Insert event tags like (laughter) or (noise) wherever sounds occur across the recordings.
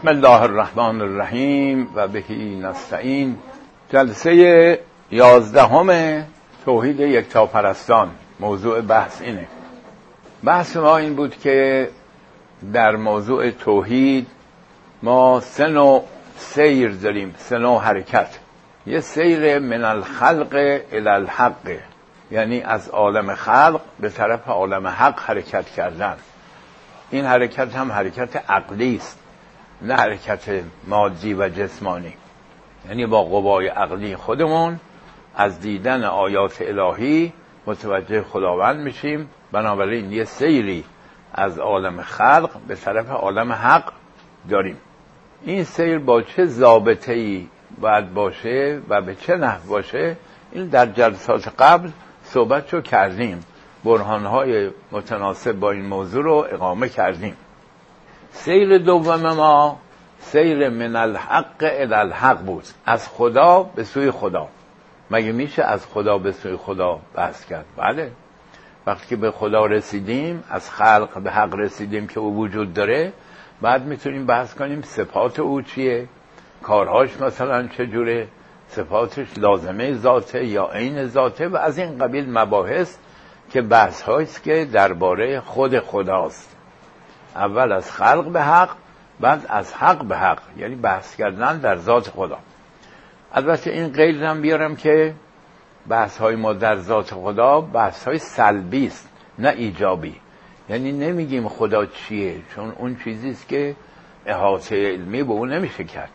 بسم الله الرحمن الرحیم و بهی نستعین. جلسه یازدهم توحید یکتاپرستان. موضوع بحث اینه. بحث ما این بود که در موضوع توحید ما سه نوع سیر داریم سه نوع حرکت. یه سیر من الخلق الى الحق یعنی از عالم خلق به طرف عالم حق حرکت کردن. این حرکت هم حرکت عقلی است. نه حرکت مادی و جسمانی. یعنی با قوای عقلی خودمون از دیدن آیات الهی متوجه خداوند میشیم. بنابراین یه سیری از عالم خلق به طرف عالم حق داریم. این سیر با چه ضابطه ای باید باشه و به چه نحو باشه این در جلسات قبل صحبت رو کردیم. برهانهای متناسب با این موضوع رو اقامه کردیم. سیر دوم ما سیر من الحق الى الحق بود. از خدا به سوی خدا. مگه میشه از خدا به سوی خدا بحث کرد؟ بله. وقتی که به خدا رسیدیم از خلق به حق رسیدیم که او وجود داره بعد می‌تونیم بحث کنیم صفات او چیه؟ کارهاش مثلا چجوره؟ صفاتش لازمه ذاته یا عین ذاته؟ و از این قبیل مباحث که بحث هاییست که درباره خود خداست. اول از خلق به حق بعد از حق به حق. یعنی بحث کردن در ذات خدا. البته این قید هم بیارم که بحث های ما در ذات خدا بحث های سلبی است نه ایجابی. یعنی نمیگیم خدا چیه چون اون چیزی است که احاطه علمی به اون نمیشه کرد.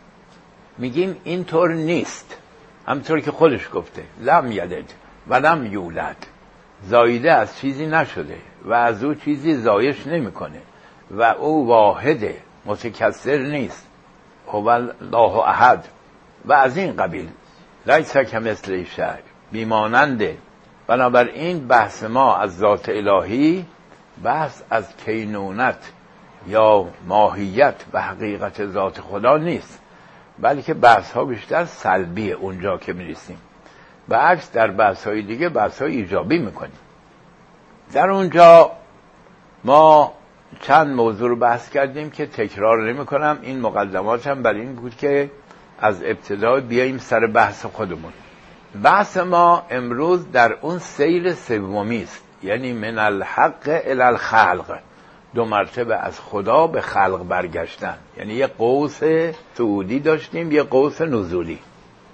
میگیم اینطور نیست. همطور که خودش گفته لم یلد و لم یولد. زایده از چیزی نشده و از او چیزی زایش نمی‌کنه. و او واحده متکثر نیست. هو الله احد. و از این قبیل لیس مثل شعر بیماننده بنابراین بحث ما از ذات الهی بحث از کینونت یا ماهیت و حقیقت ذات خدا نیست. بلکه بحث ها بیشتر سلبیه اونجا که می‌رسیم. و عکس در بحث های دیگه بحث های ایجابی می‌کنیم. در اونجا ما چند موضوع رو بحث کردیم که تکرار نمی کنم. این مقدمات هم برای این بود که از ابتدا بیاییم سر بحث خودمون. بحث ما امروز در اون سیر سومی است. یعنی من الحق الى الخلق. دو مرتبه از خدا به خلق برگشتن. یعنی یه قوس سعودی داشتیم یه قوس نزولی.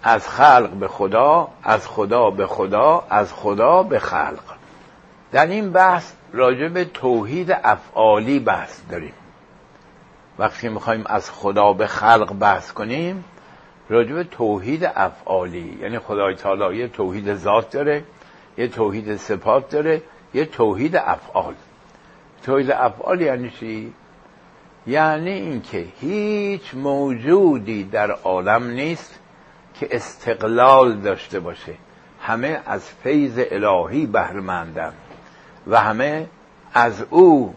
از خلق به خدا از خدا به خدا از خدا به خلق. در این بحث راجع به توحید افعالی بحث داریم. وقتی می‌خوایم از خدا به خلق بحث کنیم راجع به توحید افعالی یعنی خدای تعالی یه توحید ذات داره یه توحید صفات داره یه توحید افعال. توحید افعال یعنی چی؟ یعنی اینکه هیچ موجودی در عالم نیست که استقلال داشته باشه. همه از فیض الهی بهرمندن و همه از او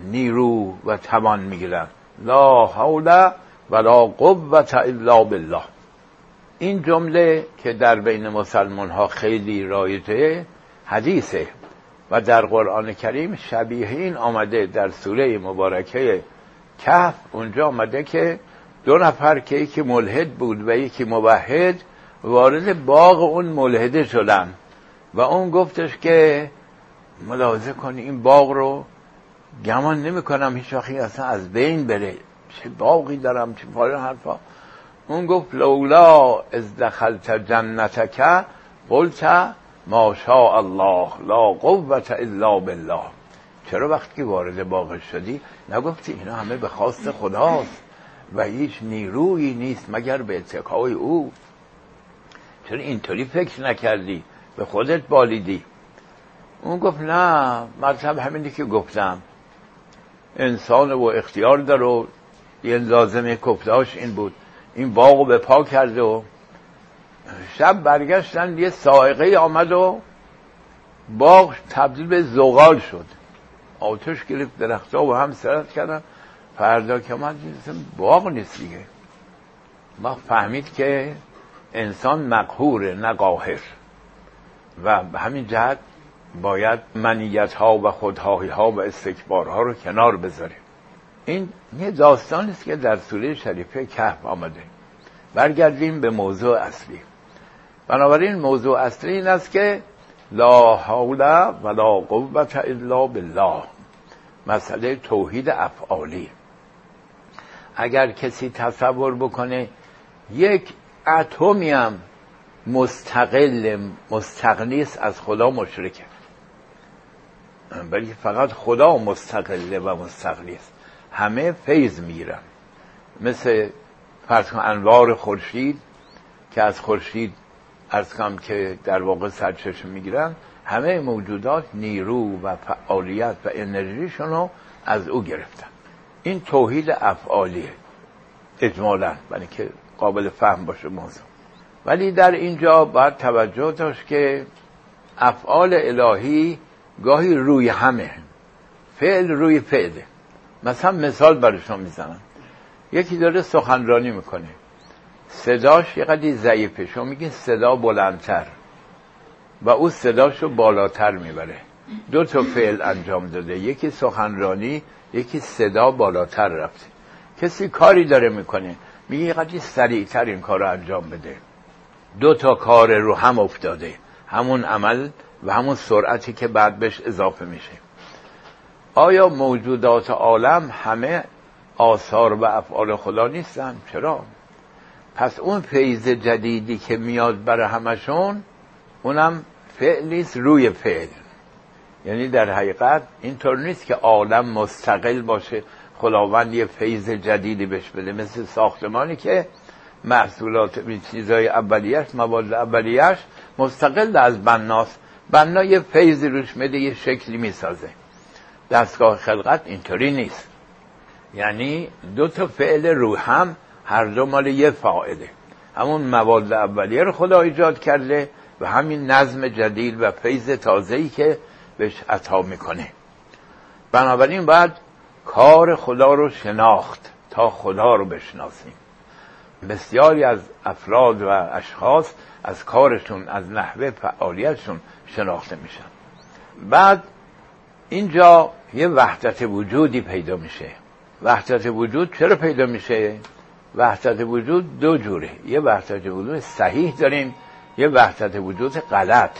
نیرو و توان می‌گیرن لا حول ولا قوت الا بالله. این جمله که در بین مسلمان ها خیلی رایجه حدیثه و در قرآن کریم شبیه این آمده در سوره مبارکه کهف. اونجا آمده که دو نفر که یکی ملحد بود و یکی موحد وارد باغ اون ملحده شدن و اون گفتش که ملاحظه کنی این باغ رو گمان نمی کنم هیچ وقتی اصلا از بین بره. چه باقی دارم چه پاره حرفا. اون گفت لولا از دخلت جنتک قلت ما شاء الله لا قوت الا بالله. چرا وقتی وارد باغ شدی؟ نگفتی اینا همه به خواست خداست و هیچ نیرویی نیست مگر به اتکای او. چرا اینطوری فکر نکردی؟ به خودت بالیدی. اون گفت نه مطلب همینی که گفتم. انسان و اختیار داره و یه لازمه کفتاش این بود. این باغو به پا کرده و شب برگشتن یه سائقه آمد و باغ تبدیل به زغال شد. آتش گرفت درختها و هم سرت کردن. فردا که من باغ نیست دیگه. ما فهمید که انسان مقهور نه قاهر و همین جهت باید منیت ها و خودهایی ها و استکبار ها رو کنار بذاریم. این یه داستانی است که در سوره شریفه کهف آمده. برگردیم به موضوع اصلی. بنابراین موضوع اصلی این است که لا حول ولا قوت الا بالله. مسئله توحید افعالی. اگر کسی تصور بکنه یک اتمی هم مستقل مستقلی از خدا مشرکه. ولی فقط خدا مستقله و مستقلی است. همه فیض می‌گیرن مثل فرض انوار خورشید که از خورشید ارز کنم که در واقع سرچشمه می‌گیرن همه موجودات نیرو و فعالیت و انرژیشون رو از او گرفتن. این توحید افعالیه. اجمالا برای که قابل فهم باشه موضوع. ولی در اینجا باید توجه داشت که افعال الهی گاهی روی همه فعل روی فعله. مثلا مثال برشون می‌زنم. یکی داره سخنرانی می‌کنه. صداش یه قدی ضعیفه. شما میگین صدا بلندتر. و او صداشو بالاتر می‌بره. دو تا فعل انجام داده. یکی سخنرانی یکی صدا بالاتر رفته. کسی کاری داره می‌کنه. میگه یه سریعتر این کار رو انجام بده. دو تا کار رو هم افتاده. همون عمل و همون سرعتی که بعد بهش اضافه میشه. آیا موجودات عالم همه آثار و افعال خدا نیستن؟ چرا؟ پس اون فیض جدیدی که میاد برای همشون اونم فعل روی فعل. یعنی در حقیقت اینطور نیست که عالم مستقل باشه خداوند یه فیض جدیدی بهش بده. مثل ساختمانی که محصولات چیزای اولیش مواد اولیش مستقل از بناست. بنا یه فیضی روش میده یه شکلی می‌سازه. دستگاه خلقت اینطوری نیست. یعنی دو تا فعل رو هم هر دو مال یه فاعله. همون مواد اولیه رو خدا ایجاد کرده و همین نظم جدید و فیض تازه‌ای که بهش عطا می‌کنه. بنابراین باید کار خدا رو شناخت تا خدا رو بشناسیم. بسیاری از افراد و اشخاص از کارشون از نحوه فعالیتشون شناخته میشن. بعد اینجا یه وحدت وجودی پیدا میشه. وحدت وجود چرا پیدا میشه؟ وحدت وجود دو جوره. یه وحدت وجود صحیح داریم یه وحدت وجود غلط.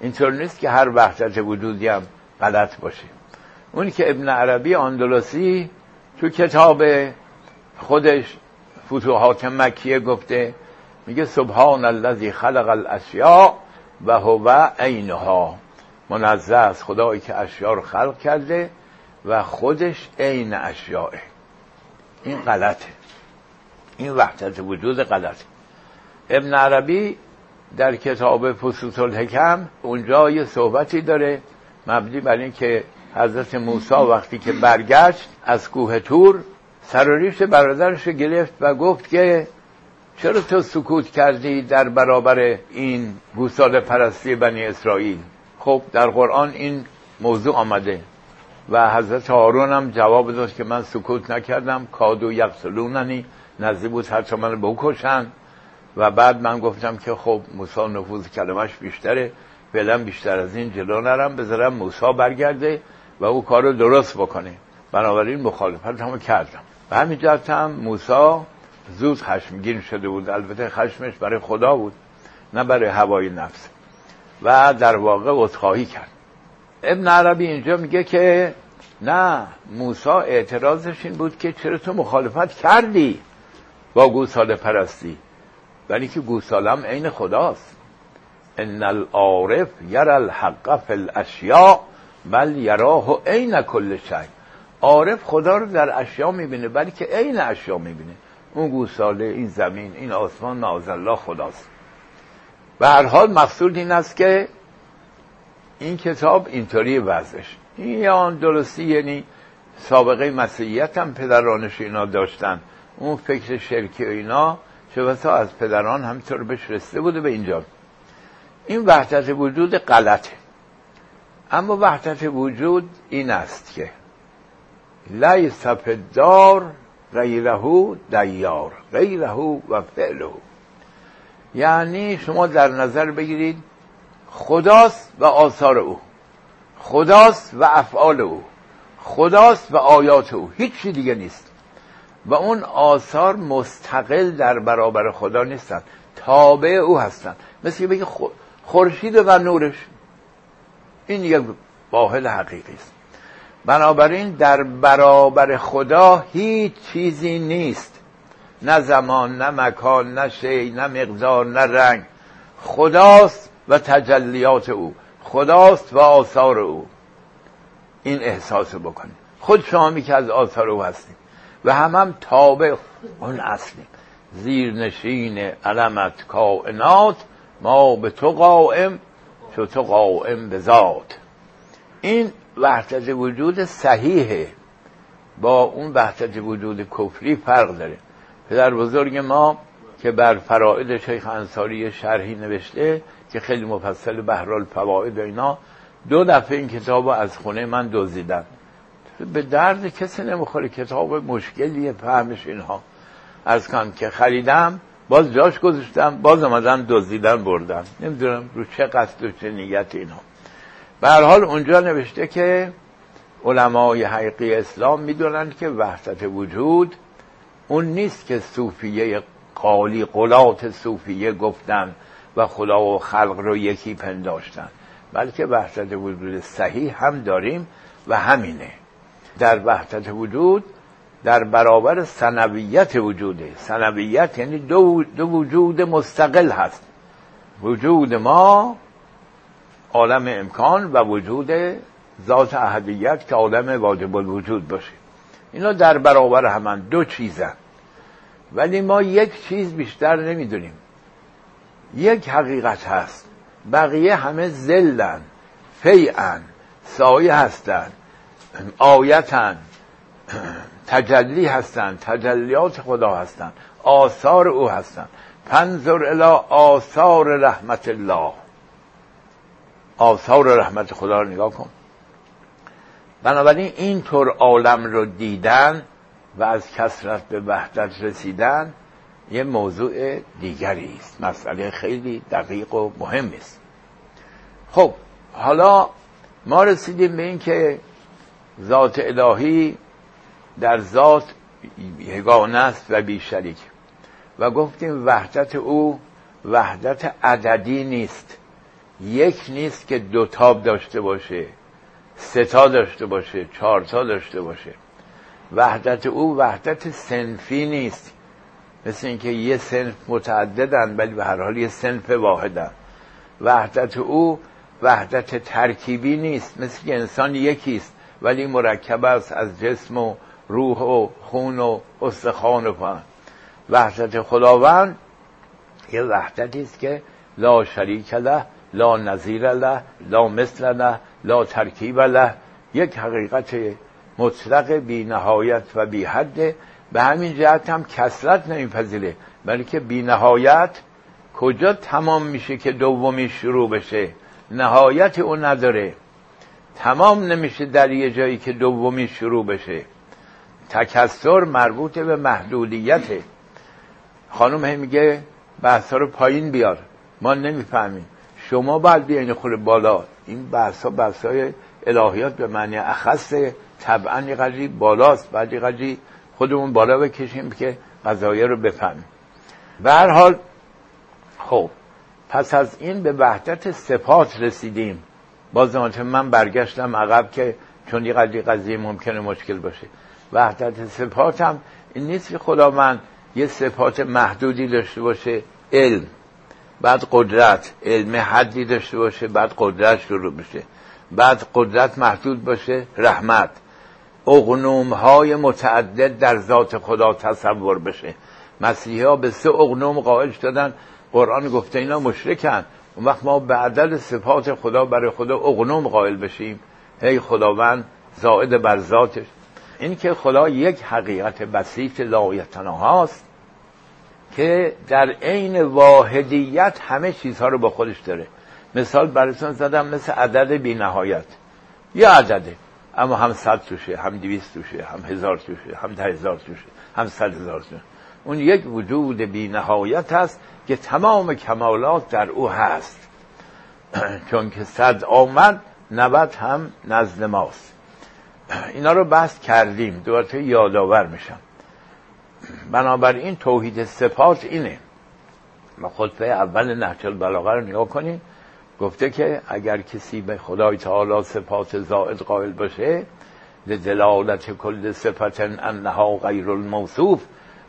اینطور نیست که هر وحدت وجودی هم غلط باشه. اونی که ابن عربی اندلسی تو کتاب خودش فتوحات مکیه گفته میگه سبحان الذی خلق الاشیاء و هو عینها. منزه از خدایی که اشیاء رو خلق کرده و خودش عین اشیاء این غلطه. این وحدت وجود غلطه. ابن عربی در کتاب فسوس الحکم اونجا یه صحبتی داره مبنی بر این که حضرت موسی وقتی که برگشت از کوه تور سراریش برادرش گرفت و گفت که چرا تو سکوت کردی در برابر این گوساله پرستی بنی اسرائیل؟ خب در قرآن این موضوع آمده و حضرت هارون هم جواب داشت که من سکوت نکردم کادو یقتلوننی نزدیک بود حتی من بکشن. و بعد من گفتم که خب موسی نفوذ کلمش بیشتره فعلا بیشتر از این جلو نرم بذارم موسی برگرده و او کار رو درست بکنه. بنابراین مخالفت هم کردم. و همین جهت هم موسی زود خشمگین شده بود. البته خشمش برای خدا بود نه برای هوای نفس. و در واقع عذرخواهی کرد. ابن عربی اینجا میگه که نه موسی اعتراضش این بود که چرا تو مخالفت کردی با گوساله پرستی؟ ولی که گوسالم عین خداست. ان العارف یر الحق فی الاشیاء بل یراه عین کل شی. عارف خدا رو در اشیا می‌بینه ولی که عین اشیا می‌بینه. اون گوساله این زمین این آسمان معاذ الله خداست. و هر حال مقصود این است که این کتاب اینطوری وضعش. این آن درستی یعنی سابقه مسیحیت هم پدرانش اینا داشتن. اون فکر شرکی و اینا چه از پدران همینطور بهش رسته بوده به اینجا. این وحدت وجود غلطه. اما وحدت وجود این است که لیس دار غیره دیار غیره و فعله. یعنی شما در نظر بگیرید خداست و آثار او خداست و افعال او خداست و آیات او هیچی دیگه نیست. و اون آثار مستقل در برابر خدا نیستن تابع او هستن. مثل بگی خورشید و نورش. این یک واحد حقیقی است. بنابراین در برابر خدا هیچ چیزی نیست. نه زمان نه مکان نه شی نه مقدار نه رنگ. خداست و تجلیات او. خداست و آثار او. این احساس بکنید. خود شما که از آثار او هستیم و هم هم تابع اون اصلی زیرنشین علمت کائنات ما به تو قائم چو تو قائم به ذات. این وحدت وجود صحیحه. با اون وحدت وجود کفری فرق داره. پدر بزرگ ما که بر فرائد شیخ انصاری شرحی نوشته که خیلی مفصل بهرال فواید و اینا دو دفعه این کتاب از خونه من دزدیدن. به درد کسی نمی‌خوره کتاب مشکلیه فهمش اینها. از کن که خریدم باز جاش گذاشتم باز آمدن دزدیدن بردن. نمی‌دونم رو چه قصد و چه نیت اینها به حال اونجا نوشته که علمای حقیقی اسلام می‌دونن که وحدت وجود اون نیست که صوفیه قالی قلات صوفیه گفتن و خدا و خلق رو یکی پنداشتن بلکه وحدت وجود صحیح هم داریم و همینه. در وحدت وجود در برابر سنویت وجوده. سنویت یعنی دو, دو وجود مستقل هست. وجود ما عالم امکان و وجود ذات احدیت که عالم واجب الوجود باشه. اینا در برابر همان دو چیزن. ولی ما یک چیز بیشتر نمی‌دونیم. یک حقیقت هست. بقیه همه زلن فیعن سایه هستن آیتن تجلی هستند تجلیات خدا هستند آثار او هستند پنظر الى آثار رحمت الله. آثار رحمت خدا رو نگاه کن. بنابراین اینطور عالم رو دیدن و از کسرت به وحدت رسیدن یه موضوع دیگری است. مسئله خیلی دقیق و مهم است خب حالا ما رسیدیم به این که ذات الهی در ذات یگانه است و بی شریک و گفتیم وحدت او وحدت عددی نیست. یک نیست که دو تاب داشته باشه سه تا داشته باشه چهار تا داشته باشه. وحدت او وحدت سنفی نیست. مثل اینکه یه سنف متعددن ولی به هر حال یه سنف واحدن. وحدت او وحدت ترکیبی نیست. مثل که انسان یکیست ولی مرکب است از جسم و روح و خون و استخوان و پان وحدت خداوند یه وحدتی است که لا شریک له لا نظیر له لا مثل له لا ترکیب له یک حقیقت مطلق بی نهایت و بی حده به همین جهت هم کسرت نمیپذیره. بلکه بی نهایت کجا تمام میشه که دومی شروع بشه؟ نهایت او نداره. تمام نمیشه در یه جایی که دومی شروع بشه. تکسر مربوط به محدودیته. خانم هم میگه بحثا رو پایین بیار. ما نمی‌فهمیم. شما باید بیاین خور بالا. این بحث ها بحث های الهیات به معنی اخص طبعا یه قدری بالاست. بعد یه قدری خودمون بالا بکشیم که قضایه رو بفهمیم. به هر حال خب پس از این به وحدت صفات رسیدیم. باز من برگشتم عقب که چون یه قدری قضیه ممکنه مشکل باشه. وحدت صفات هم این نیست که خداوند یه صفات محدودی داشته باشه. علم. بعد قدرت علم حدی داشته باشه بعد قدرت شروع بشه بعد قدرت محدود باشه رحمت. اغنوم های متعدد در ذات خدا تصور بشه. مسیحی ها به سه اغنوم قائل شدن. قرآن گفته اینا مشرکن. اون وقت ما به عدد صفات خدا برای خدا اغنوم قائل بشیم. هی خداوند زائد بر ذاتش. این که خدا یک حقیقت بسیط هاست که در عین واحدیت همه چیزها رو با خودش داره. مثال براتون زدم مثل عدد بی نهایت یه عدده. اما هم صد توشه هم دویست توشه هم هزار توشه هم ده هزار توشه هم صد هزار توشه. اون یک وجود بی نهایت هست که تمام کمالات در او هست. (clears throat) چون که صد آمد نبد هم نزد ماست. (clears throat) اینا رو بحث کردیم. دوباره یادآور میشم. بنابراین توحید صفات اینه. و خطبه اول نهج البلاغه رو نگاه کنیم. گفته که اگر کسی به خدای تعالی صفات زائد قائل باشه دلالت کل صفت انها غیر الموصوف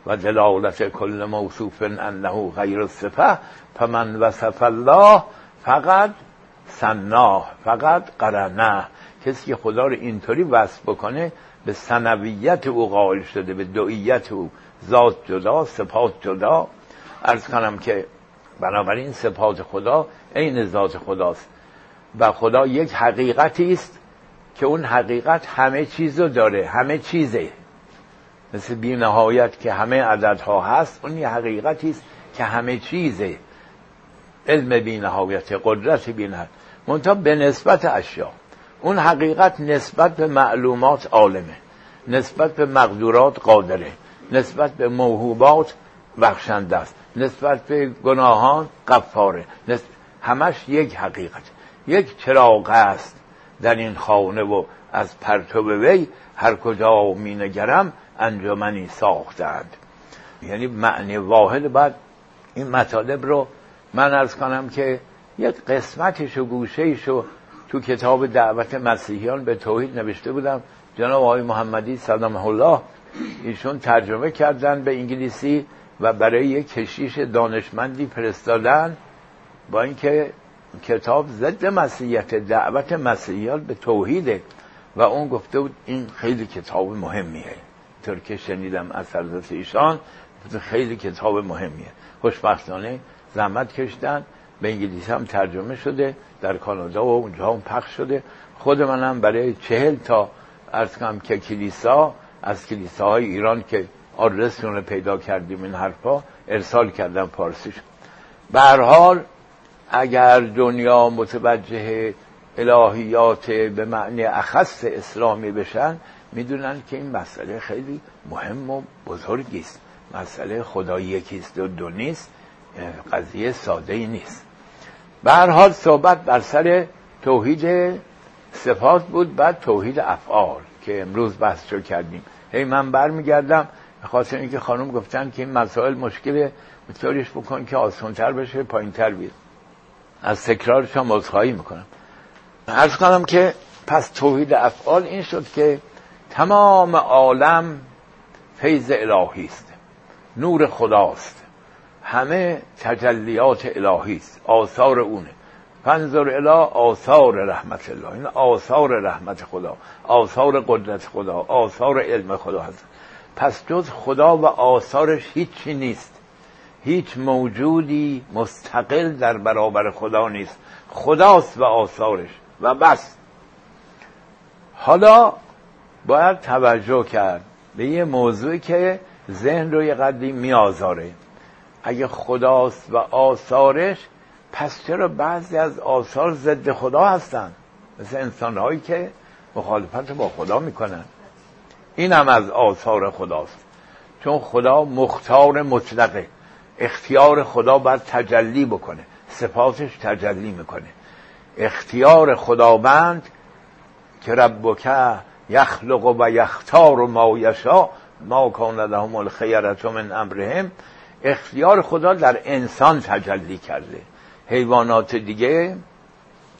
و دلالت کل موصوف انه غیر الصفه فمن وصف الله فقط سناه فقط قرنه. کسی که خدا رو اینطوری وصف بکنه به سنویت او قائل شده به دویت او. ذات جدا صفات جدا. ارز کنم که بنابراین صفات خدا عین ذات خداست. و خدا یک حقیقتی است که اون حقیقت همه چیز رو داره همه چیزه. مثل بی نهایت که همه عددها هست اون یه حقیقتی است که همه چیزه. علم بی نهایت قدرت بی نهایت. منتها به نسبت اشیا. اون حقیقت نسبت به معلومات عالمه. نسبت به مقدورات قادره. نسبت به موهوبات بخشنده است. نسبت به گناهان قفاره همش یک حقیقت. یک چراغ است در این خانه و از پرتو وی هر کجا می نگرم انجمنی ساختند. یعنی معنی واحد بعد این مطالب رو من ارز کنم که یک قسمتش و گوشهش رو تو کتاب دعوت مسیحیان به توحید نوشته بودم. جناب آقای محمدی سلام الله ایشون ترجمه کردن به انگلیسی و برای یک کشیش دانشمندی فرستادن با اینکه کتاب ضد مسیحیت دعوت مسیحیان به توحیده و اون گفته بود این خیلی کتاب مهمیه. طور که شنیدم از حضرت ایشان خیلی کتاب مهمیه. خوشبختانه زحمت کشتن. به انگلیسی هم ترجمه شده. در کانادا و اونجا هم پخش شده. خود منم برای چهل تا ارز که کلیسا از کلیساهای ایران که آدرسشون رو پیدا کردیم این حرفا ارسال کردم پارسیش. به حال اگر دنیا متوجه الهیات به معنی اخص اسلامی بشن می‌دونن که این مسئله خیلی مهم و بزرگی است. مسئله خدا یکیست و دو نیست قضیه ساده ای نیست. به هر حال صحبت بر سر توحید صفات بود بعد توحید افعال. که امروز بحث رو کردیم. هی من برمیگردم خاطر اینکه خانم گفتن که این مسائل مشکله بطوریش بکن که آسانتر بشه پایینتر بیاد از تکرارش هم عذرخواهی می‌کنم. عرض کنم که پس توحید افعال این شد که تمام عالم فیض الهی است. نور خداست. همه تجلیات الهی است. آثار اونه. فنظر الی آثار رحمت الله. این آثار رحمت خدا آثار قدرت خدا آثار علم خدا هست. پس جز خدا و آثارش هیچی نیست. هیچ موجودی مستقل در برابر خدا نیست. خداست و آثارش. و بس. حالا باید توجه کرد به یه موضوعی که ذهن رو یه قدری میآزاره. اگه خداست و آثارش پس چرا بعضی از آثار ضد خدا هستن؟ مثل انسانهایی که مخالفت با خدا می‌کنن. این هم از آثار خداست. چون خدا مختار مطلقه. اختیار خدا باید تجلی بکنه. صفاتش تجلی می‌کنه. اختیار خداوند که ربک یخلق و یختار و ما یشا ما کان لهم الخیرت من امرهم اختیار خدا در انسان تجلی کرده. حیوانات دیگه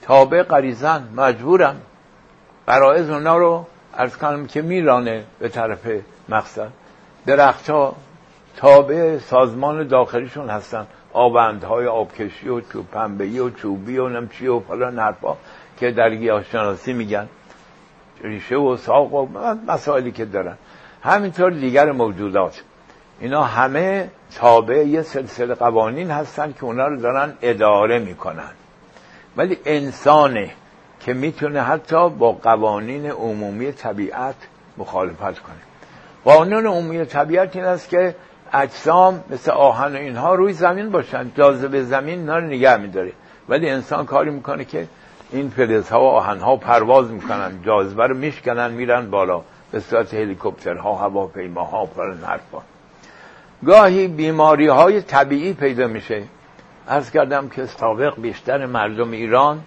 تابع قریزن مجبورن. قرائز اونا رو ارز کنم که میرانه به طرف مقصد. درخت ها تابع سازمان داخلیشون هستن. آبندهای آبکشی و چوب پنبهی و چوبی و نمچی و فلان حرفا که در گیاهشناسی میگن. ریشه و ساق و مسائلی که دارن. همینطور دیگر موجودات. اینا همه تابع یه سلسله قوانین هستن که اونا رو دارن اداره می‌کنن. ولی انسانه که می‌تونه حتی با قوانین عمومی طبیعت مخالفت کنه. قانون عمومی طبیعت این است که اجسام مثل آهن و اینها روی زمین باشن جاذبه زمین اینا رو نگه میداره. ولی انسان کاری می‌کنه که این فلزها و آهنها پرواز می‌کنن جاذبه رو میشکنن میرن بالا. به صورت هلیکوپترها هواپیماها پرن حرفا. گاهی بیماری های طبیعی پیدا میشه. از کردم که سابق بیشتر مردم ایران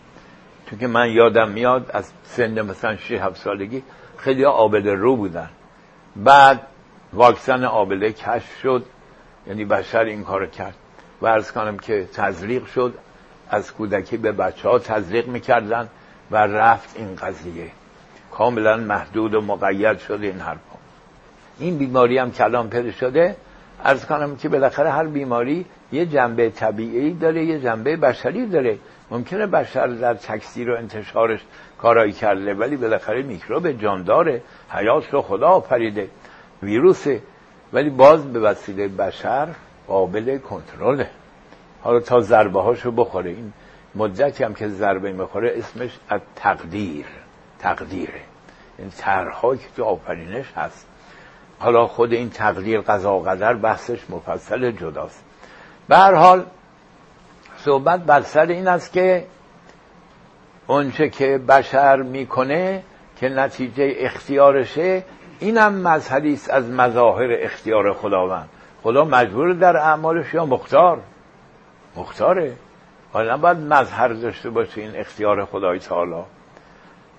تو که من یادم میاد از سن مثلا 6 7 سالگی خیلی آبله رو بودن. بعد واکسن آبله کشف شد یعنی بشر این کار کرد. و ارز کنم که تزریق شد از کودکی به بچه ها تزریق می‌کردن و رفت این قضیه. کاملا محدود و مقید شد این حرفا. این بیماری هم کلام پیدا شده ارز کنم که بالاخره هر بیماری یه جنبه طبیعی داره یه جنبه بشری داره. ممکنه بشر در تکثیر و انتشارش کارایی کرده ولی بالاخره میکروب جانداره حیات رو خدا آفریده ویروسه. ولی باز به وسیله بشر قابل کنترله. حالا تا ضربه هاشو بخوره. این مدتی هم که ضربه می‌خوره اسمش از تقدیر. تقدیره. این ترهایی که تو آفرینش هست. حالا خود این تقدیر قضا و قدر بحثش مفصل جداست. به هر حال صحبت بر سر این است که اونچه که بشر می‌کنه که نتیجه اختیارشه اینم مظهری است از مظاهر اختیار خداوند. خدا مجبور در اعمالش یا مختار. مختاره. حالا باید مظهر داشته باشه این اختیار خدای تعالی.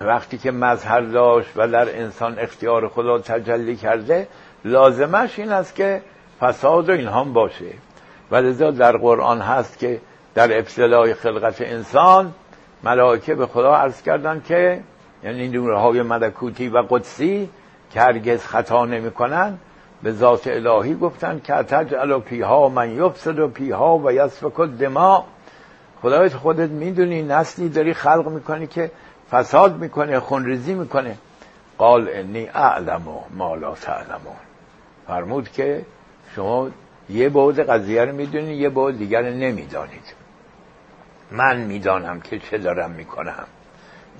وقتی که مظهر داشت و در انسان اختیار خدا تجلی کرده لازمش این است که فساد و اینها باشه. و لذا در قرآن هست که در ابتلای خلقت انسان ملائکه به خدا عرض کردن که یعنی نورهای ملکوتی و قدسی که هرگز خطا نمی‌کنن به ذات الهی گفتن که تجعل پیها من یفسد و پیها و یسفک دما خدایت خودت می‌دونی نسلی داری خلق می‌کنی که فساد می‌کنه خونریزی می‌کنه. قال انی اعلم ما لا تعلمون. فرمود که شما یه بعد قضیه رو می‌دونید یه بعد دیگر نمی‌دانید. من می‌دانم که چه دارم می‌کنم.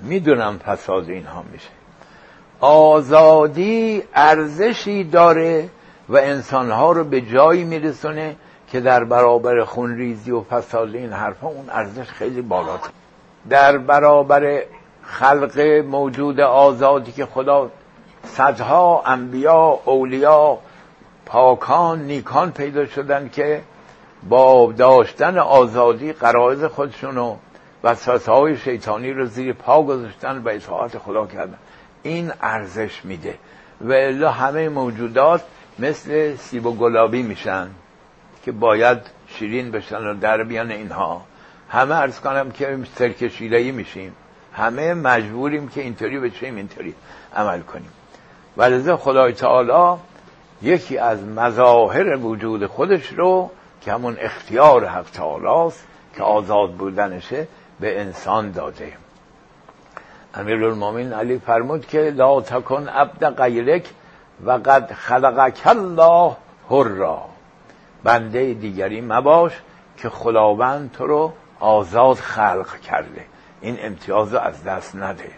می‌دونم فساد اینها میشه. آزادی ارزشی داره و انسانها رو به جایی میرسونه که در برابر خونریزی و فساد این حرفا اون ارزش خیلی بالاتر. در برابر خلق موجود آزادی که خدا صدها انبیا اولیا پاکان نیکان پیدا شدن که با داشتن آزادی قرائز خودشون و وسوسه های شیطانی رو زیر پا گذاشتن و اطاعت خدا کردن. این ارزش میده. و الا همه موجودات مثل سیب و گلابی میشن که باید شیرین بشن و در بیان اینها. همه ارز کنم که سرک شیرهی میشیم. همه مجبوریم که اینطوری بشیم اینطوری عمل کنیم. و لذا خدای تعالی یکی از مظاهر وجود خودش رو که همون اختیار حق تعالی است که آزاد بودنشه به انسان داده. امیر المومین علی فرمود که لا تکن عبد غیرک و قد خلقک الله را بنده دیگری مباش که خداوند تو رو آزاد خلق کرده. این امتیاز رو از دست نده.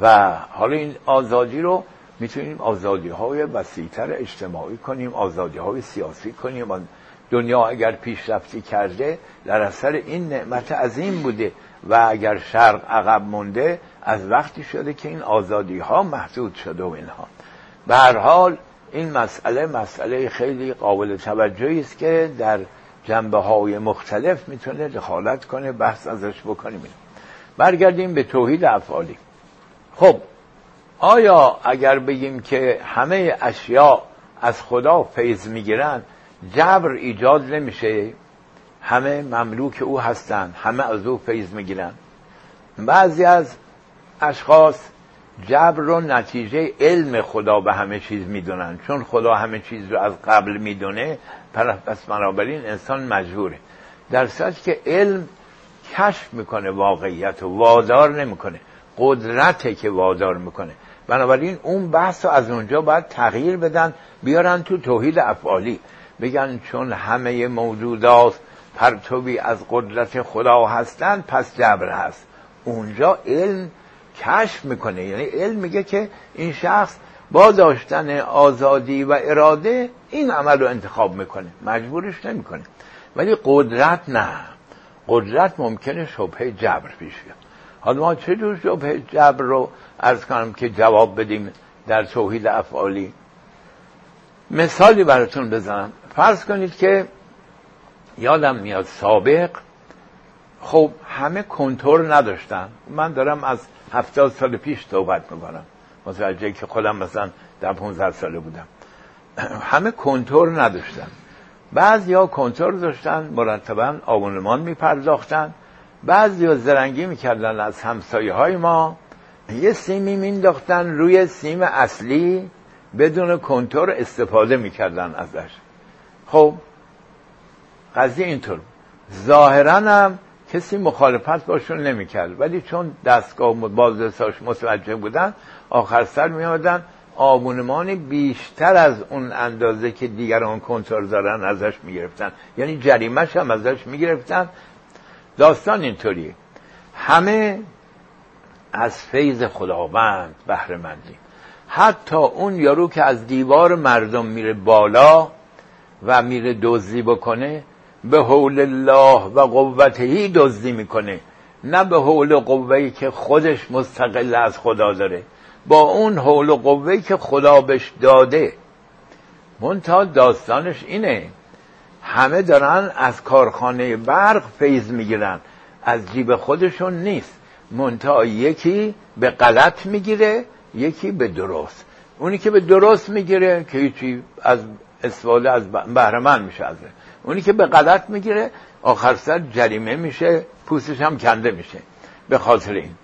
و حالا این آزادی رو می‌تونیم آزادی های وسیعتر اجتماعی کنیم آزادی های سیاسی کنیم. دنیا اگر پیشرفتی کرده در اثر این نعمت عظیم بوده. و اگر شرق عقب مونده از وقتی شده که این آزادی ها محدود شده و اینها. به هر حال این مسئله مسئله خیلی قابل توجهی است که در جنبه های مختلف می‌تونه دخالت کنه بحث ازش بکنیم. برگردیم به توحید افعالی. خب آیا اگر بگیم که همه اشیاء از خدا فیض می‌گیرن جبر ایجاد نمیشه؟ همه مملوک او هستند همه از او فیض می‌گیرن. بعضی از اشخاص جبر رو نتیجه علم خدا به همه چیز می‌دونن. چون خدا همه چیز رو از قبل می‌دونه پس بنابراین انسان مجبوره. در که علم کشف می‌کنه واقعیت و وادار نمی‌کنه. قدرته که وادار می‌کنه. بنابراین اون بحث رو از اونجا باید تغییر بدن بیارن تو توحید افعالی. بگن چون همه موجودات پرتوبی از قدرت خدا هستند پس جبر هست. اونجا علم کشف می‌کنه. یعنی علم میگه که این شخص با داشتن آزادی و اراده این عمل رو انتخاب می‌کنه. مجبورش نمی‌کنه. ولی قدرت نه. قدرت ممکنه شبه جبر پیش بیاد حالا ما چه جور شبه جبر رو ارز کنم که جواب بدیم در توحید افعالی؟ مثالی براتون بزنم. فرض کنید که یادم میاد سابق خب همه کنتور نداشتن. من دارم از هفتاد سال پیش صحبت می‌کنم. متوجه که خودم مثلا در 15 ساله بودم. (clears throat) همه کنترل نداشتن. بعضی ها کنترل داشتن مرتبا آبونمان میپرداختن. بعضی ها زرنگی می‌کردن از همسایه های ما. یه سیمی مینداختن روی سیم اصلی بدون کنترل استفاده می‌کردن ازش. خب قضیه اینطور. ظاهرا هم کسی مخالفت باشون نمی‌کرد. ولی چون دستگاه بازرساش متوجه بودن آخر سر می آمدن آبونمانی بیشتر از اون اندازه که دیگران کنترل دارن ازش می‌گرفتن. یعنی جریمش هم ازش می‌گرفتن. داستان اینطوری. همه از فیض خداوند بهره مندیم حتی اون یارو که از دیوار مردم میره بالا و میره دزدی بکنه به حول الله و قوتهی دزدی می‌کنه. نه به حول قوهی که خودش مستقل از خدا داره. با اون حول و قوهی که خدا بهش داده. منتها داستانش اینه. همه دارن از کارخانه برق فیض می‌گیرن. از جیب خودشون نیست. منتها یکی به غلط می‌گیره یکی به درست. اونی که به درست می‌گیره که از استفاده از بهرمند میشه ازه اونی که به غلط می‌گیره آخر سر جریمه میشه پوستش هم کنده میشه. به خاطر این.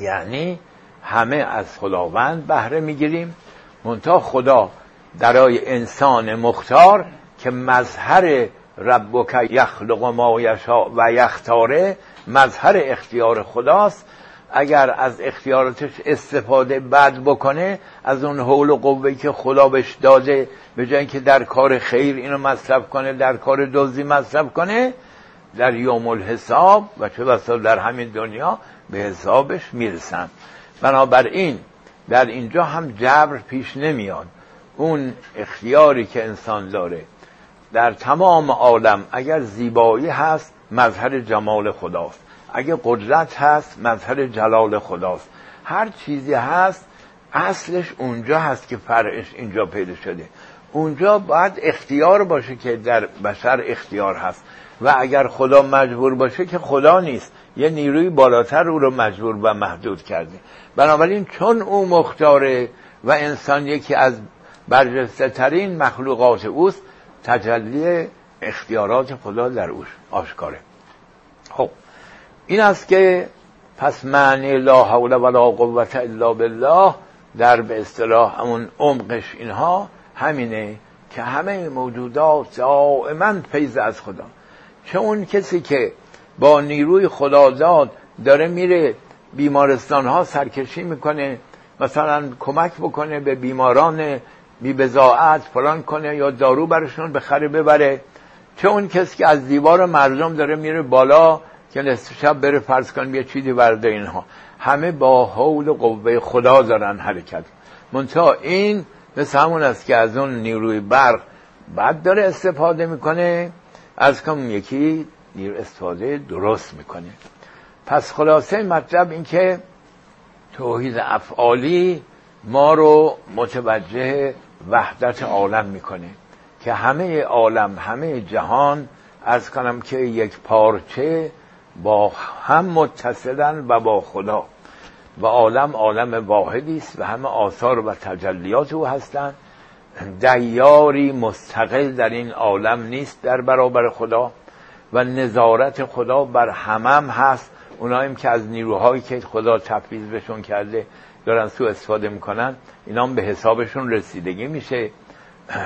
یعنی همه از خداوند بهره می‌گیریم. منتها خدا درای انسان مختار که مظهر ربک یخلق ما و یختاره مظهر اختیار خداست. اگر از اختیاراتش استفاده بد بکنه از اون حول و قوه که خدا بهش داده به جای که در کار خیر اینو مصرف کنه در کار دزدی مصرف کنه در یوم الحساب و چه بسا در همین دنیا به حسابش می‌رسن. بنابراین در اینجا هم جبر پیش نمیاد. اون اختیاری که انسان داره در تمام عالم اگر زیبایی هست مظهر جمال خداست. اگه قدرت هست مظهر جلال خداست. هر چیزی هست اصلش اونجا هست که فرعش اینجا پیدا شده. اونجا باید اختیار باشه که در بشر اختیار هست. و اگر خدا مجبور باشه که خدا نیست. یه نیروی بالاتر او رو مجبور و محدود کرده. بنابراین چون او مختاره و انسان یکی از برجسته ترین مخلوقات اوست تجلی اختیارات خدا در اوش آشکاره. خب این است که پس معنی لا حول ولا قوت الا بالله در به اصطلاح همون عمقش اینها همینه که همه موجودات دائما فیض از خدا. چه اون کسی که با نیروی خدازاد داره میره بیمارستان ها سرکشی می‌کنه مثلا کمک بکنه به بیماران بیبزاعت فلان کنه یا دارو برشون بخره ببره. چه اون کسی که از دیوار مردم داره میره بالا که نصف شب بره فرض کن یه چیزی ورده اینها. همه با حول و قوه خدا دارن حرکت. منتها این مثل همون است که از اون نیروی برق بعد داره استفاده می‌کنه. از کم یکی نیرو استفاده درست می‌کنه پس خلاصه مطلب این که توحید افعالی ما رو متوجه وحدت عالم می‌کنه که همه عالم همه جهان از کنم که یک پارچه با هم متصلن و با خدا. و عالم عالم واحدی است و همه آثار و تجلیات او هستند. دیاری مستقل در این عالم نیست در برابر خدا. و نظارت خدا بر همم هست. اوناییم که از نیروهایی که خدا تفویض بهشون کرده دارن سو استفاده می‌کنن اینا به حسابشون رسیدگی میشه.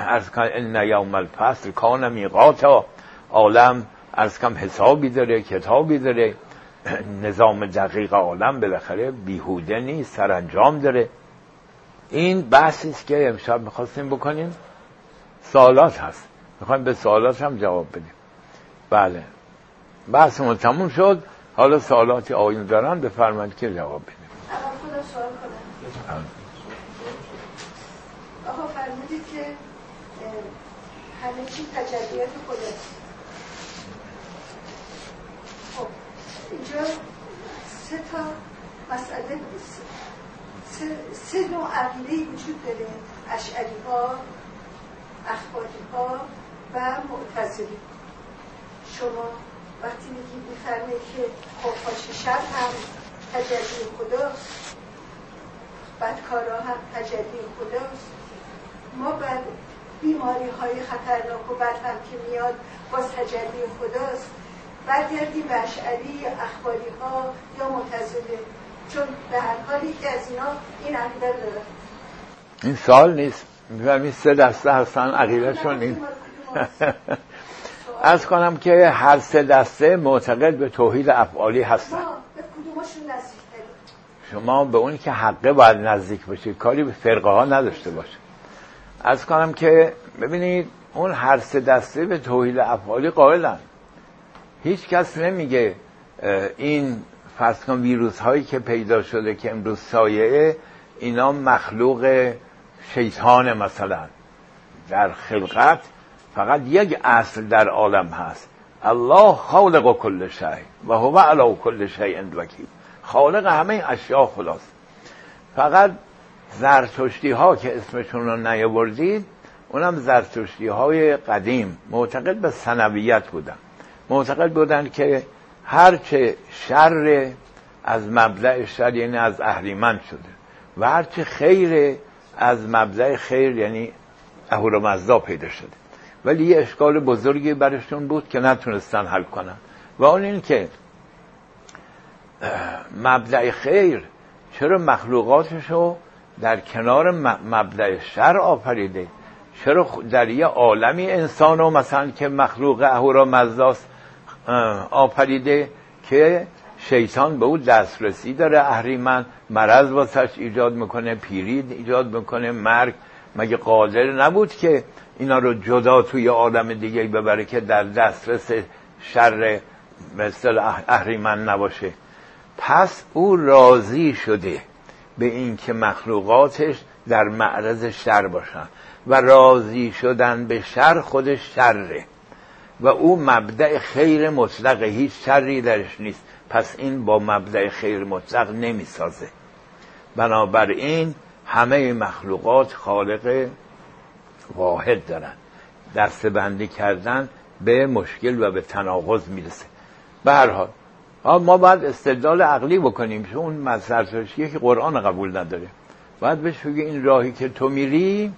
از کن ان یوم الفصل کان میقاتا. عالم از کم حسابی داره کتابی داره. نظام دقیق عالم بالاخره بیهوده نیست سرانجام داره. این بحثی است که امشب می‌خواستیم بکنیم. سوالات هست. می‌خوایم به سوالات هم جواب بدیم. بله. بحثمون تموم شد. حالا سوالاتی آیون دارن بفرمایید که جواب بدیم. آقا فرمودید که همه چی تجلیات خدا. خب اینجا سه تا مسئله سه, سه نوع عقیده وجود داره. اشعری ها اخباری ها و معتزلی شما وقتی میگید میفرمه که خفاش شب هم تجلی خدا بدکارا هم تجلی خداست. ما بعد بیماری های خطرناک و بد هم که میاد باز تجلی خداست. برگردیم به اشعری اخباری ها یا متزله چون به هر حالی که از اینا این عقیده داره. این سال نیست. می‌فهمی سه دسته هستن عقیدهشون این. (laughs) از کنم که هر سه دسته معتقد به توحید افعالی هستن. شما به اونی که حقه باید نزدیک باشید کاری به فرقه ها نداشته باشه از کنم که ببینید اون هر سه دسته به توحید افعالی قائلن. هیچ کس نمیگه این فرض کن ویروس هایی که پیدا شده که امروز سایه اینا مخلوق شیطان مثلا. در خلقت فقط یک اصل در عالم هست. الله خالق کل شی و هو علی کل شیء وکیل. خالق همه اشیاء خلاص فقط زرتشتی ها که اسمشون رو نیاوردید اونم زرتشتی های قدیم. معتقد به سنویت بودن. معتقد بودن که هرچه شر از مبدع شر یعنی از اهریمن شده. و هرچه خیر از مبدع خیر یعنی اهورامزدا پیدا شده. ولی یه اشکال بزرگی برشون بود که نتونستن حل کنن. و اون این که مبدع خیر چرا مخلوقاتشو در کنار مبدع شر آفریده؟ چرا در یه عالمی انسان و مثلا که مخلوق اهورا مزداست آفریده که شیطان به او دسترسی داره اهریمن مرض واسش ایجاد می‌کنه پیری ایجاد می‌کنه مرگ. مگه قادر نبود که اینا رو جدا توی آدم دیگه ببره که در دسترس شر مثل اهریمن نباشه. پس او راضی شده به اینکه مخلوقاتش در معرض شر باشن و راضی شدن به شر خودش شره. و او مبدع خیر مطلق هیچ شری درش نیست. پس این با مبدع خیر مطلق نمی‌سازه. بنابراین همه مخلوقات خالق واحد دارن. دسته بندی کردن به مشکل و به تناقض می‌رسه. به هر حال ما باید استدلال عقلی بکنیم چون اون مذهب که قرآن قبول نداره. باید بهش بگی این راهی که تو میری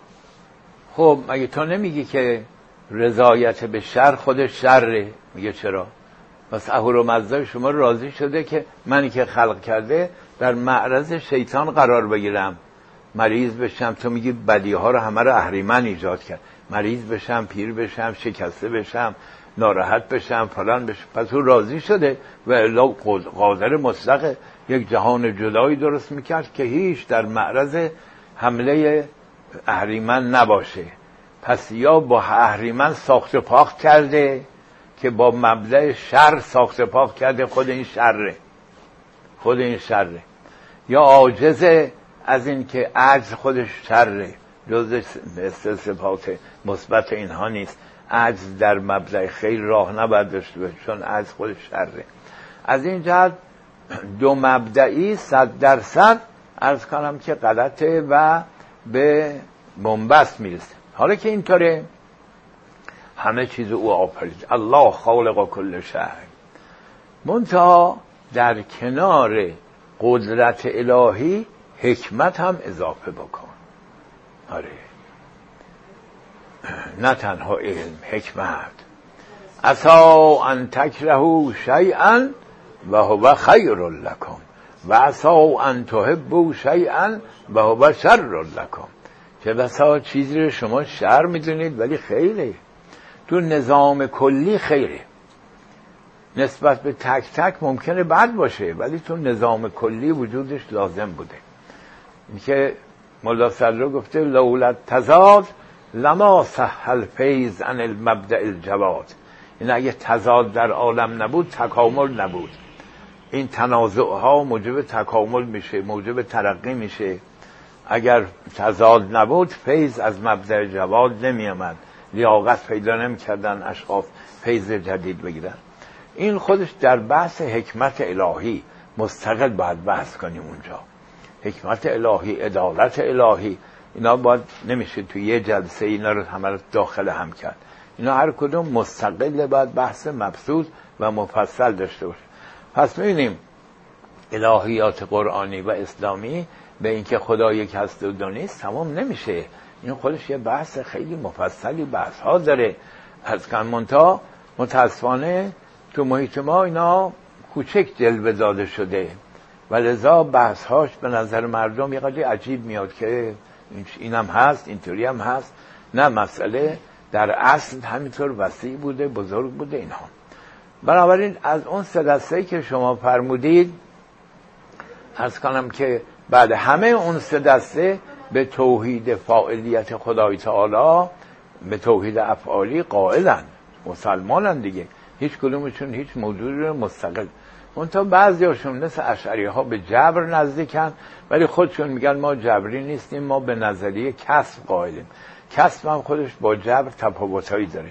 خب مگه تو نمیگی که رضایت به شر خودش شره؟ میگه چرا؟ پس اهور و مزدای شما راضی شده که منی که خلق کرده در معرض شیطان قرار بگیرم. مریض بشم تو میگی بدی ها رو همه رو اهریمن ایجاد کرد. مریض بشم پیر بشم شکسته بشم ناراحت بشم فلان بشم. پس او راضی شده و قادر مطلق یک جهان جدایی درست می‌کرد که هیچ در معرض حمله اهریمن نباشه. پس یا با اهریمن ساخت پاک کرده که با مبدع شر ساخت پاک کرده خود این شره. خود این شره. یا عاجزه از این که عجز خودش شره جز صفات مثبت اینها نیست. عجز در مبدع خیر راه نباید داشته باشه چون عجز خودش شره. از این جهت دو مبدعی صد درصد ارز کنم که غلطه و به بنبست می‌رسه. حالا که اینطوره همه چیز او آفرید الله خالق کل شهر. منتها در کنار قدرت الهی حکمت هم اضافه بکن. آره. نه تنها علم حکمت. اصا ان تکرهو شیئا و هو خیر لکم. و اصا ان تحبو شیئا و هو شر لکم. چه بسا چیزی رو شما شر می‌دونید ولی خیره. تو نظام کلی خیره. نسبت به تک تک ممکنه بد باشه ولی تو نظام کلی وجودش لازم بوده. که ملا صدر گفته لولت تزاد لما سهل فیض عن المبدع الجواد. این اگه تزاد در عالم نبود تکامل نبود. این تنازع ها موجب تکامل میشه موجب ترقی میشه. اگر تزاد نبود فیض از مبدع جواد نمی آمد لیاقت پیدا نمی کردن اشخاص فیض جدید بگیرن. این خودش در بحث حکمت الهی مستقل باید بحث کنیم اونجا. حکمت الهی عدالت الهی. اینا باید نمیشه تو یه جلسه اینا رو همه داخل هم کرد. اینا هر کدوم مستقل باید بحث مبسوط و مفصل داشته باشه. پس می‌بینیم الهیات قرآنی و اسلامی به اینکه خدا یک هست و دو نیست تمام نمیشه. این خودش یه بحث خیلی مفصلی بحث ها داره. از کنمونتا متاسفانه تو محیط ما اینا کوچک جلوه داده شده. و لذا بحث هاش به نظر مردم یه قدری عجیب میاد که اینم هست اینطوری هم هست. نه مسئله در اصل همینطور وسیع بوده بزرگ بوده اینها. بنابراین از اون سه دسته که شما فرمودید ارز کنم که بعد همه اون سه دسته به توحید فاعلیت خدای تعالی به توحید افعالی قائلن مسلمانن دیگه. هیچ کدومشون هیچ موضوعی مستقل اون تا بعضیاشون مثل اشعری ها به جبر نزدیکن ولی خودشون میگن ما جبری نیستیم ما به نظریه کسب قائلیم. کسب هم خودش با جبر تفاوتهایی داره.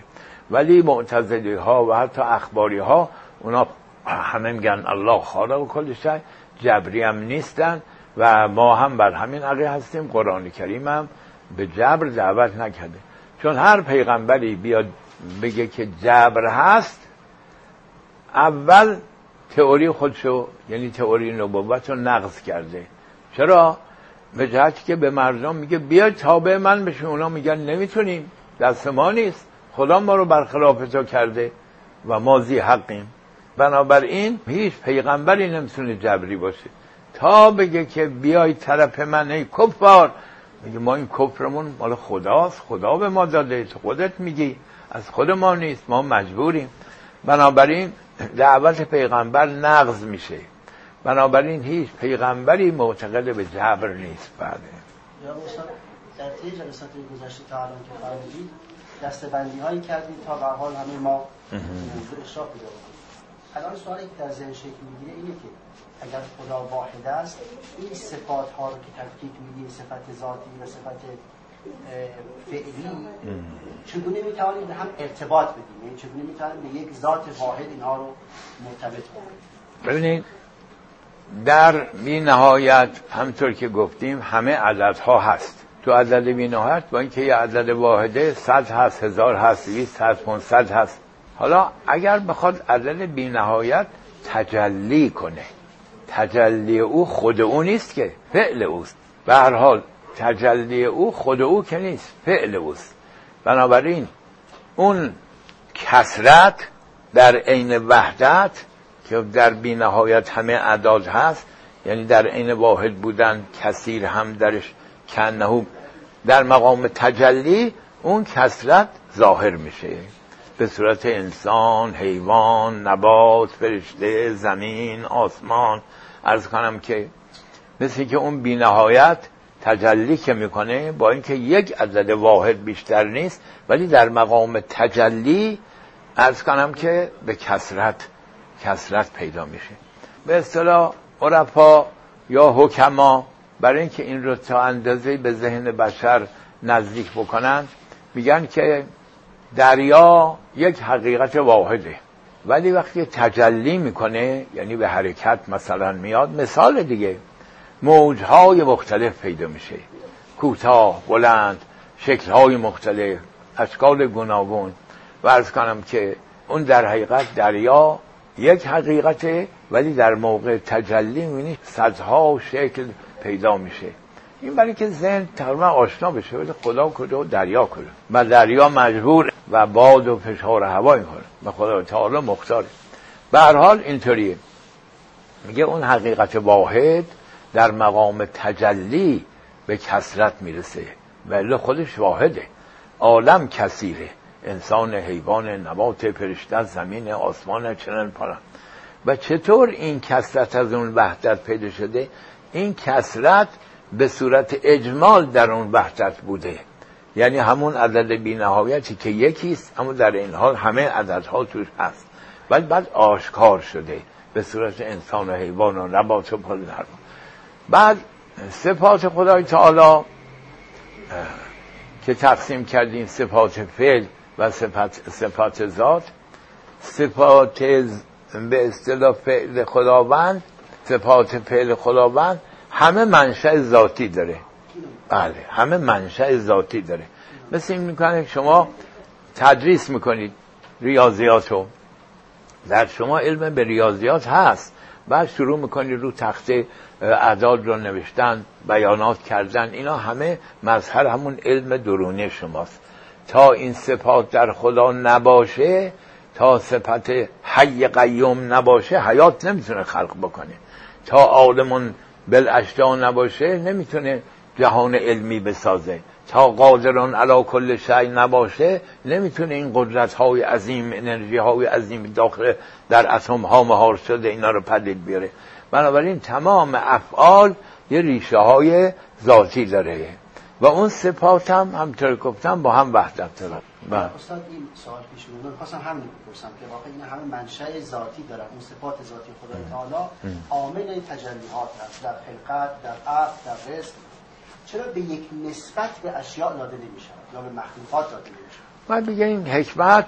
ولی معتزلی ها و حتی اخباری ها اونا همه میگن الله خالق کل شای جبری هم نیستن و ما هم بر همین عقیده هستیم قرآن کریم هم به جبر دعوت نکرده. چون هر پیغمبری بیاد بگه که جبر هست اول تئوری خودشو یعنی تئوری نبوت رو نقض کرده. چرا؟ به جهتی که به مردم میگه بیاید تابع من بشه اونا میگن نمی‌تونیم. دست ما نیست. خدا ما رو برخلاف تو کرده و ما زی حقیم. بنابراین هیچ پیغمبری نمی‌تونه جبری باشه. تا بگه که بیای طرف من ای کفار. میگه ما این کفرمون مال خداست. خدا به ما داده. خودت میگی. از خود ما نیست. ما مجبوریم. بنابراین دعوت پیغمبر نقض میشه. بنابراین هیچ پیغمبری معتقد به جبر نیست بعد یا در طی جلسات گذشته تا الان که فرمودید دسته بندی هایی کردید تا به حال همه ما موضوع اشراف پیدا الان سوالی که در ذهن شکل می‌گیره اینه که اگر خدا واحد است این صفات ها رو که تفکیک میدیم صفت ذاتی و صفت فعلی. چگونه می‌توانیم به هم ارتباط بدیم؟ یعنی چگونه می‌توانیم به یک ذات واحد اینها رو مرتبط کنیم؟ ببینید در بی نهایت همطور که گفتیم همه عددها هست. تو عدد بی نهایت با اینکه یه عدد واحده صد هست هزار هست ویست هست پونصد هست. حالا اگر بخواد عدد بی نهایت تجلی کنه تجلی او خود او نیست که فعل اوست. به هر حال تجلی او خود او که نیست فعل اوست. بنابراین اون کسرت در عین وحدت که در بینهایت همه اعداد هست یعنی در عین واحد بودن کثیر هم درش کنهو در مقام تجلی اون کسرت ظاهر میشه. به صورت انسان، حیوان، نبات، فرشته، زمین، آسمان ارز کنم که مثل که اون بینهایت تجلی که می‌کنه با اینکه یک عدد واحد بیشتر نیست ولی در مقام تجلی ارز کنم که به کسرت کسرت پیدا میشه. به اصطلاح عرفا یا حکما برای اینکه این رو تا اندازه به ذهن بشر نزدیک بکنن میگن که دریا یک حقیقت واحده. ولی وقتی تجلی می‌کنه یعنی به حرکت مثلا میاد مثال دیگه. موجهای مختلف پیدا میشه. کوتاه بلند شکلهای مختلف اشکال گوناگون. و ارز کنم که اون در حقیقت دریا یک حقیقته ولی در موقع تجلی می‌بینی صدها شکل پیدا میشه. این برای که ذهن تقریبا آشنا بشه ولی خدا کده و دریا کده و دریا مجبور و باد و فشار هوا این و خدا تعالی مختاره. به هر حال اینطوریه. میگه اون حقیقت واحد در مقام تجلی به کسرت می‌رسه. ولی خودش واحده. عالم کثیره. انسان حیوان نبات پرشته زمین آسمان چنان پرن و چطور این کسرت از اون وحدت پیدا شده؟ این کسرت به صورت اجمال در اون وحدت بوده. یعنی همون عدد بینهایتی که یکیست اما در این حال همه عددها توش هست. ولی بعد آشکار شده. به صورت انسان و حیوان و نبات و پل بعد صفات خدای تعالی که تقسیم کردیم صفات فعل و صفات, صفات ذات. صفات به اصطلاح فعل خداوند صفات فعل خداوند همه منشأ ذاتی داره. بله همه منشأ ذاتی داره. مثل این می‌کنه شما تدریس می‌کنید ریاضیاتو. در شما علم به ریاضیات هست بعد شروع می‌کنید رو تخته اعداد رو نوشتن بیانات کردن اینا همه مظهر همون علم درونی شماست. تا این صفات در خدا نباشه تا صفت حی قیوم نباشه حیات نمی‌تونه خلق بکنه. تا عالمون بالاشجا نباشه نمی‌تونه جهان علمی بسازه. تا قادران علا کل شی نباشه نمی‌تونه این قدرت های عظیم انرژی های عظیم داخل در اتم ها مهار شده اینا رو پدید بیاره. بنابراین تمام افعال یه ریشه های ذاتی داره. و اون صفات هم همطور گفتم با هم وحدت دارن بله. استاد این سوال پیش میاد. خواستم همین بپرسم که واقعا این همه منشأ ذاتی دارن اون صفات ذاتی خدای تعالی عامل تجلیات هست در خلقت در عقل در رزق. چرا به یک نسبت به اشیاء داده نمیشه یا به مخلوقات داده نمیشه من بگیم حکمت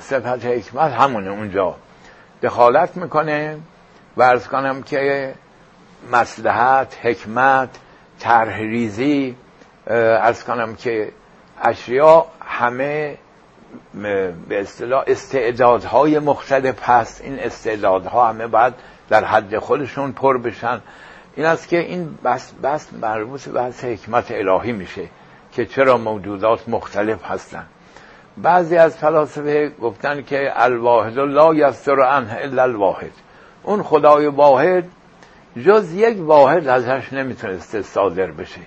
صفت حکمت همونه. اونجا دخالت می‌کنه. و ارز کنم که مسلحت حکمت طرح ریزی ارز کنم که اشیا همه به اصطلاح استعدادهای مختلف هست. این استعدادها همه باید در حد خودشون پر بشن. این است که این بس بس مربوط به حکمت الهی میشه که چرا موجودات مختلف هستن. بعضی از فلاسفه گفتن که الواحد لا یستر عنه الا الواحد. اون خدای واحد جز یک واحد ازش نمی‌تونسته صادر بشه.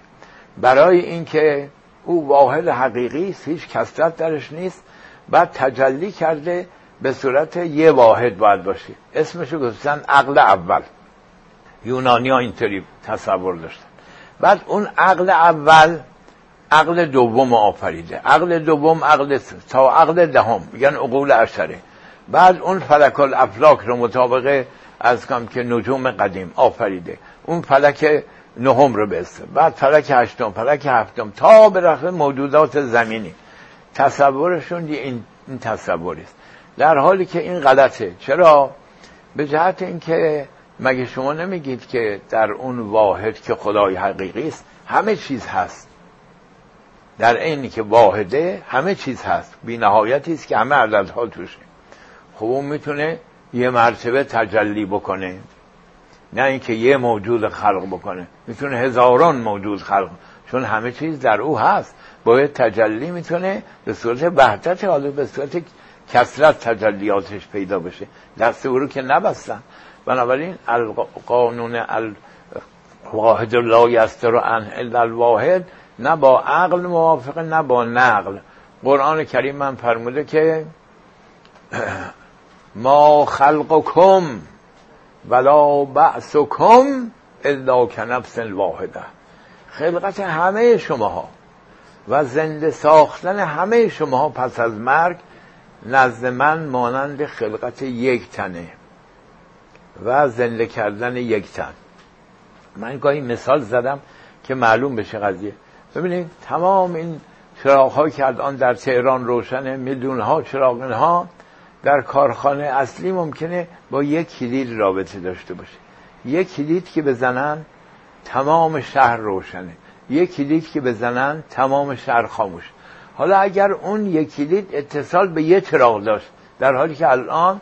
برای اینکه او واحد حقیقی است هیچ کسرت درش نیست بعد تجلی کرده به صورت یه واحد باید باشه. اسمشو گذاشتن عقل اول. یونانی ها اینطوری تصور داشتن. بعد اون عقل اول عقل دوم آفریده. عقل دوم عقل تا عقل دهم میگن عقول اشره بعد اون فلک الافلاک رو مطابق از کم که نجوم قدیم آفریده. اون فلک نهم رو بسته بعد فلک هشتم فلک هفتم تا به رخ موجودات زمینی. تصورشون این, این تصوری است. در حالی که این غلطه. چرا؟ به جهت اینکه مگه شما نمیگید که در اون واحد که خدای حقیقی است همه چیز هست. در اینی که واحده همه چیز هست. بی است که همه عددها توشه. خب اون می‌تونه یه مرتبه تجلی بکنه نه اینکه یه موجود خلق بکنه. می‌تونه هزاران موجود خلق چون همه چیز در او هست. باید تجلی می‌تونه به صورت وحدت حالا به صورت کسرت تجلیاتش پیدا بشه. دست او رو که نبستن. بنابراین قانون الواحد لا یستر عن الا الواحد نه با عقل موافقه نه با نقل. قرآن کریم من فرموده که ما خلقکم ولا بعثکم الا کنفس واحده. خلقت همه شماها و زنده ساختن همه شماها پس از مرگ نزد من مانند خلقت یک تنه و زنده کردن یک تن. من گاهی مثال زدم که معلوم بشه قضیه. ببینید تمام این چراغ که الان در تهران روشنه میلیون ها چراغ ها در کارخانه اصلی ممکنه با یک کلید رابطه داشته باشه. یک کلید که بزنن تمام شهر روشنه. یک کلید که بزنن تمام شهر خاموش حالا اگر اون یک کلید اتصال به یه چراغ داشت در حالی که الان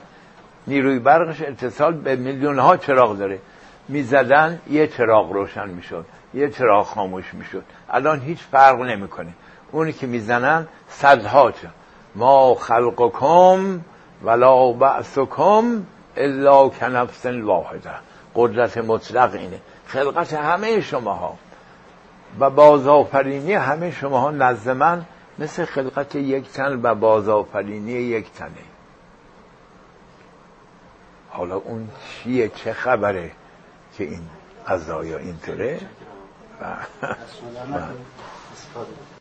نیروی برقش اتصال به میلیون ها چراغ داره می‌زدن یه چراغ روشن می‌شد یه چراغ خاموش می‌شد. الان هیچ فرق نمی‌کنه. اونی که می‌زنن صدها چه ما خلقکم ولا بعثکم الا کنفس واحده. قدرت مطلق اینه. خلقت همه شماها. و بازآفرینی همه شماها نزد من مثل خلقت یک تن و بازآفرینی یک تنه. حالا اون چیه؟ چه خبره که این قضایا اینطوره؟ (laughs)